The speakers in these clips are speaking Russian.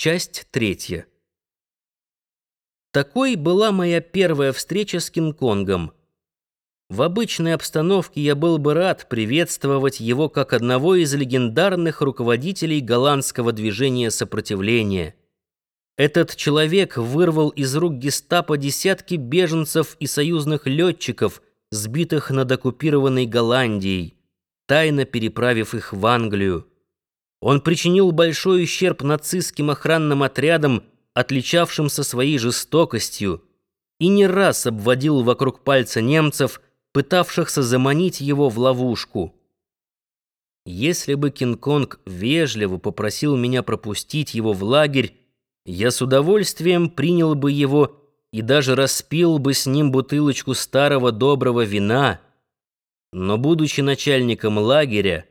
Часть третья. Такой была моя первая встреча с Кинг-Конгом. В обычной обстановке я был бы рад приветствовать его как одного из легендарных руководителей голландского движения сопротивления. Этот человек вырвал из рук гестапо десятки беженцев и союзных летчиков, сбитых над оккупированной Голландией, тайно переправив их в Англию. Он причинил большой ущерб нацистским охранным отрядам, отличавшимся своей жестокостью, и не раз обводил вокруг пальца немцев, пытавшихся заманить его в ловушку. Если бы Кинг-Конг вежливо попросил меня пропустить его в лагерь, я с удовольствием принял бы его и даже распил бы с ним бутылочку старого доброго вина. Но, будучи начальником лагеря,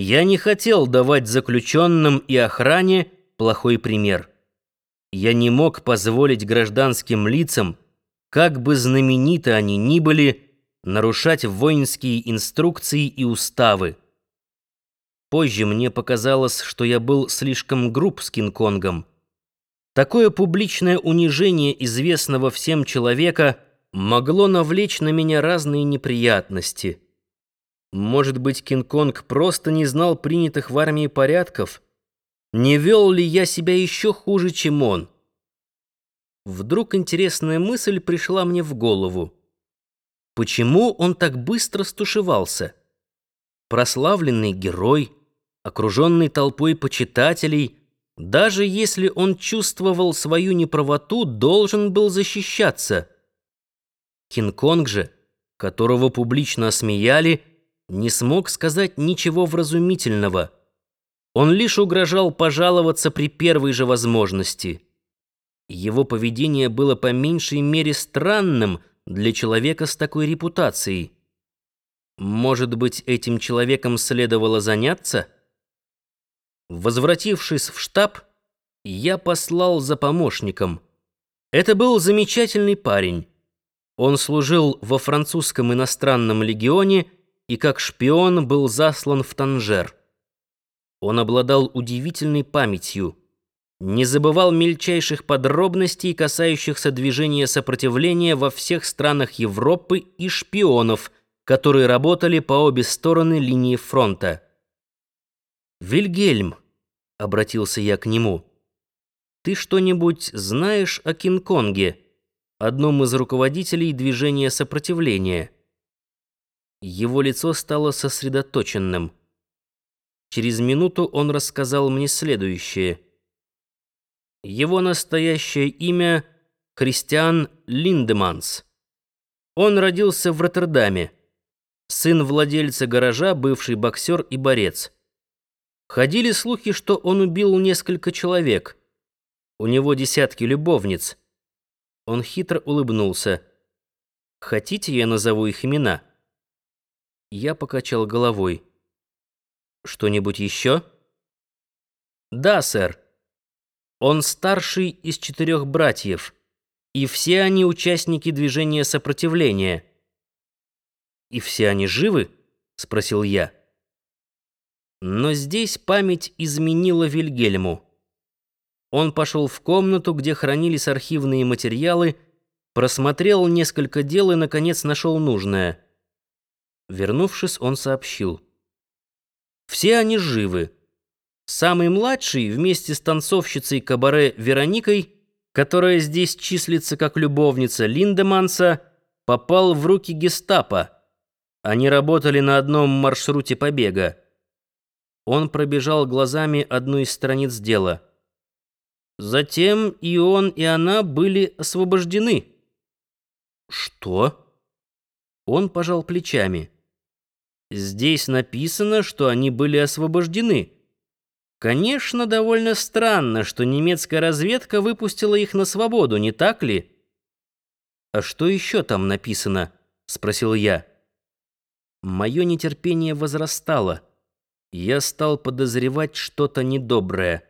я не хотел давать заключенным и охране плохой пример. Я не мог позволить гражданским лицам, как бы знамениты они ни были, нарушать воинские инструкции и уставы. Позже мне показалось, что я был слишком груб с Кинг-Конгом. Такое публичное унижение известного всем человека могло навлечь на меня разные неприятности. Может быть, Кинг-Конг просто не знал принятых в армии порядков? Не вел ли я себя еще хуже, чем он? Вдруг интересная мысль пришла мне в голову. Почему он так быстро стушевался? Прославленный герой, окруженный толпой почитателей, даже если он чувствовал свою неправоту, должен был защищаться. Кинг-Конг же, которого публично осмеяли, не смог сказать ничего вразумительного. Он лишь угрожал пожаловаться при первой же возможности. Его поведение было по меньшей мере странным для человека с такой репутацией. Может быть, этим человеком следовало заняться? Возвратившись в штаб, я послал за помощником. Это был замечательный парень. Он служил во французском иностранном легионе и как шпион был заслан в Танжер. Он обладал удивительной памятью, не забывал мельчайших подробностей, касающихся движения сопротивления во всех странах Европы и шпионов, которые работали по обе стороны линии фронта. «Вильгельм», — обратился я к нему, — «ты что-нибудь знаешь о Кинг-Конге, одном из руководителей движения сопротивления?» Его лицо стало сосредоточенным. Через минуту он рассказал мне следующее. Его настоящее имя — Христиан Линдеманс. Он родился в Роттердаме. Сын владельца гаража, бывший боксер и борец. Ходили слухи, что он убил несколько человек. У него десятки любовниц. Он хитро улыбнулся. «Хотите, я назову их имена?» Я покачал головой. «Что-нибудь еще?» «Да, сэр. Он старший из четырех братьев, и все они участники движения сопротивления». «И все они живы?» — спросил я. Но здесь память изменила Вильгельму. Он пошел в комнату, где хранились архивные материалы, просмотрел несколько дел и, наконец, нашел нужное — Вернувшись, он сообщил. Все они живы. Самый младший вместе с танцовщицей кабаре Вероникой, которая здесь числится как любовница Линдеманса, попал в руки гестапо. Они работали на одном маршруте побега. Он пробежал глазами одну из страниц дела. Затем и он, и она были освобождены. Что? Он пожал плечами. Здесь написано, что они были освобождены. Конечно, довольно странно, что немецкая разведка выпустила их на свободу, не так ли? А что еще там написано? спросил я. Мое нетерпение возрастало. Я стал подозревать что-то недоброе.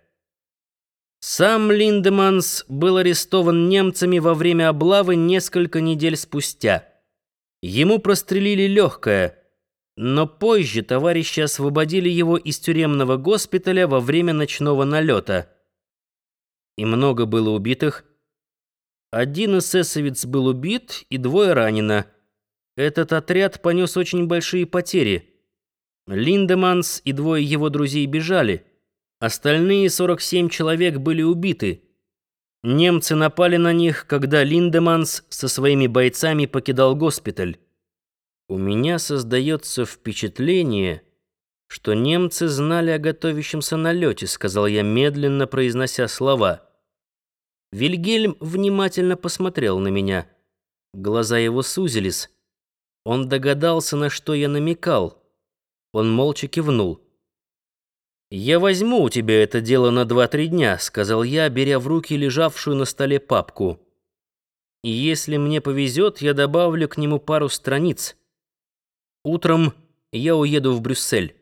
Сам Линдеманс был арестован немцами во время облавы несколько недель спустя. Ему прострелили легкое, но позже товарищи освободили его из тюремного госпиталя во время ночного налета. И много было убитых. Один эсэсовец был убит, и двое ранено. Этот отряд понес очень большие потери. Линдеманс и двое его друзей бежали. Остальные 47 человек были убиты. Немцы напали на них, когда Линдеманс со своими бойцами покидал госпиталь. У меня создается впечатление, что немцы знали о готовящемся налете, сказал я, медленно произнося слова. Вильгельм внимательно посмотрел на меня. Глаза его сузились. Он догадался, на что я намекал. Он молча кивнул. «Я возьму у тебя это дело на два-три дня», — сказал я, беря в руки лежавшую на столе папку. «И если мне повезет, я добавлю к нему пару страниц. Утром я уеду в Брюссель».